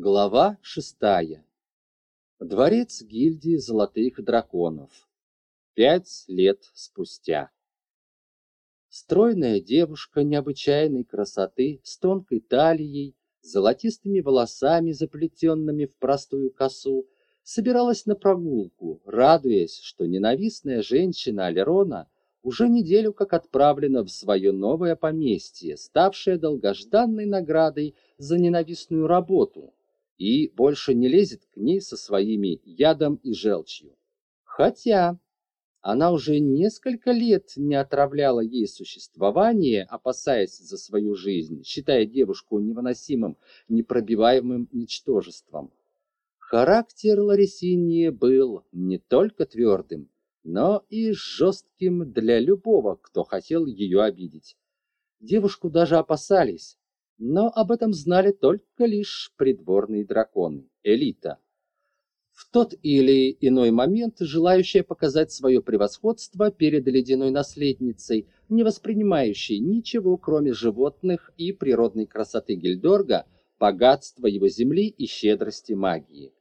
Глава шестая. Дворец гильдии золотых драконов. Пять лет спустя. Стройная девушка необычайной красоты, с тонкой талией, золотистыми волосами, заплетенными в простую косу, собиралась на прогулку, радуясь, что ненавистная женщина Алерона уже неделю как отправлена в свое новое поместье, ставшее долгожданной наградой за ненавистную работу, и больше не лезет к ней со своими ядом и желчью. Хотя она уже несколько лет не отравляла ей существование, опасаясь за свою жизнь, считая девушку невыносимым, непробиваемым ничтожеством. Характер Ларисинии был не только твердым, но и жестким для любого, кто хотел ее обидеть. Девушку даже опасались, но об этом знали только лишь придворные драконы, элита. В тот или иной момент желающая показать свое превосходство перед ледяной наследницей, не воспринимающей ничего, кроме животных и природной красоты Гильдорга, богатства его земли и щедрости магии.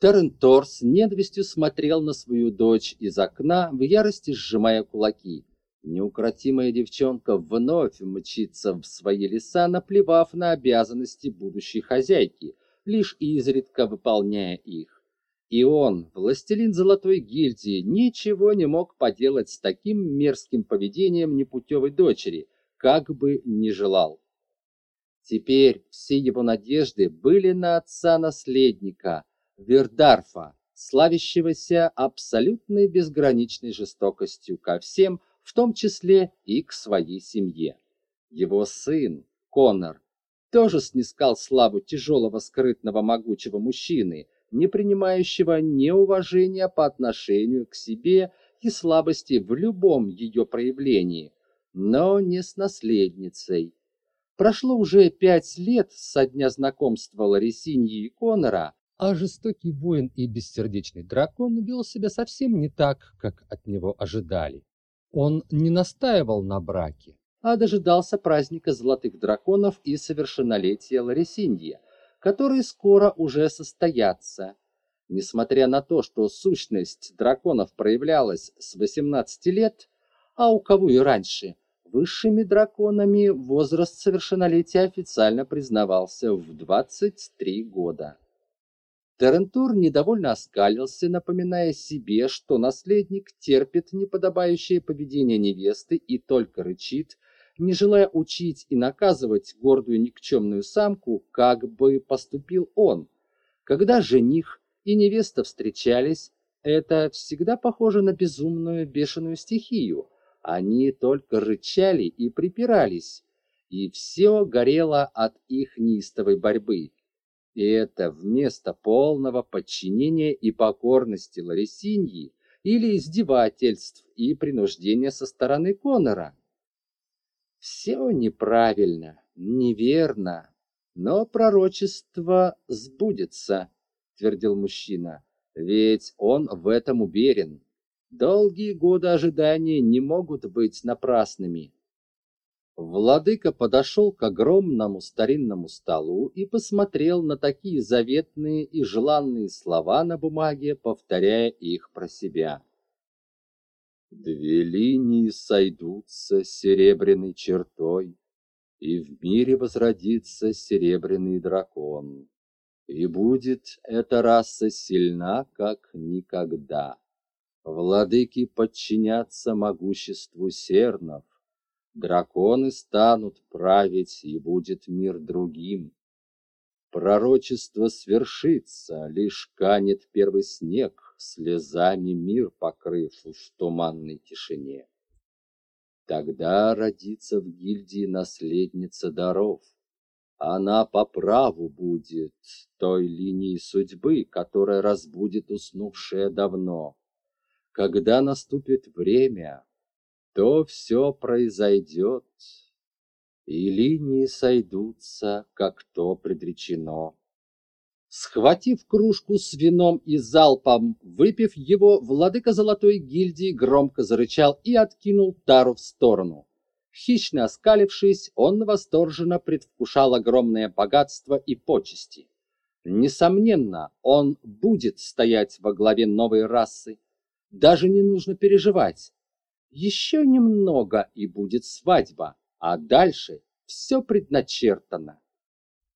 Террентор с ненавистью смотрел на свою дочь из окна, в ярости сжимая кулаки. Неукротимая девчонка вновь мчится в свои леса, наплевав на обязанности будущей хозяйки, лишь изредка выполняя их. И он, властелин Золотой Гильдии, ничего не мог поделать с таким мерзким поведением непутевой дочери, как бы ни желал. Теперь все его надежды были на отца-наследника, Вердарфа, славящегося абсолютной безграничной жестокостью ко всем, в том числе и к своей семье. Его сын, Конор, тоже снискал славу тяжелого, скрытного, могучего мужчины, не принимающего неуважения по отношению к себе и слабости в любом ее проявлении, но не с наследницей. Прошло уже пять лет со дня знакомства Ларисиньи и Конора, а жестокий воин и бессердечный дракон вел себя совсем не так, как от него ожидали. Он не настаивал на браке, а дожидался праздника золотых драконов и совершеннолетия Ларисинья, которые скоро уже состоятся. Несмотря на то, что сущность драконов проявлялась с 18 лет, а у кого и раньше, высшими драконами возраст совершеннолетия официально признавался в 23 года. Терентур недовольно оскалился, напоминая себе, что наследник терпит неподобающее поведение невесты и только рычит, не желая учить и наказывать гордую никчемную самку, как бы поступил он. Когда жених и невеста встречались, это всегда похоже на безумную бешеную стихию. Они только рычали и припирались, и все горело от их неистовой борьбы. И это вместо полного подчинения и покорности Ларисиньи или издевательств и принуждения со стороны Конора. Все неправильно, неверно, но пророчество сбудется, твердил мужчина, ведь он в этом уверен. Долгие годы ожидания не могут быть напрасными. Владыка подошел к огромному старинному столу и посмотрел на такие заветные и желанные слова на бумаге, повторяя их про себя. Две линии сойдутся серебряной чертой, и в мире возродится серебряный дракон. И будет эта раса сильна, как никогда. Владыки подчинятся могуществу сернов, Драконы станут править, и будет мир другим. Пророчество свершится, лишь канет первый снег, слезами мир покрыв в туманной тишине. Тогда родится в гильдии наследница даров. Она по праву будет той линии судьбы, которая разбудит уснувшее давно. Когда наступит время, то все произойдет, и линии сойдутся, как то предречено. Схватив кружку с вином и залпом, выпив его, владыка золотой гильдии громко зарычал и откинул тару в сторону. Хищно оскалившись, он восторженно предвкушал огромное богатство и почести. Несомненно, он будет стоять во главе новой расы. Даже не нужно переживать. Еще немного и будет свадьба, а дальше все предначертано.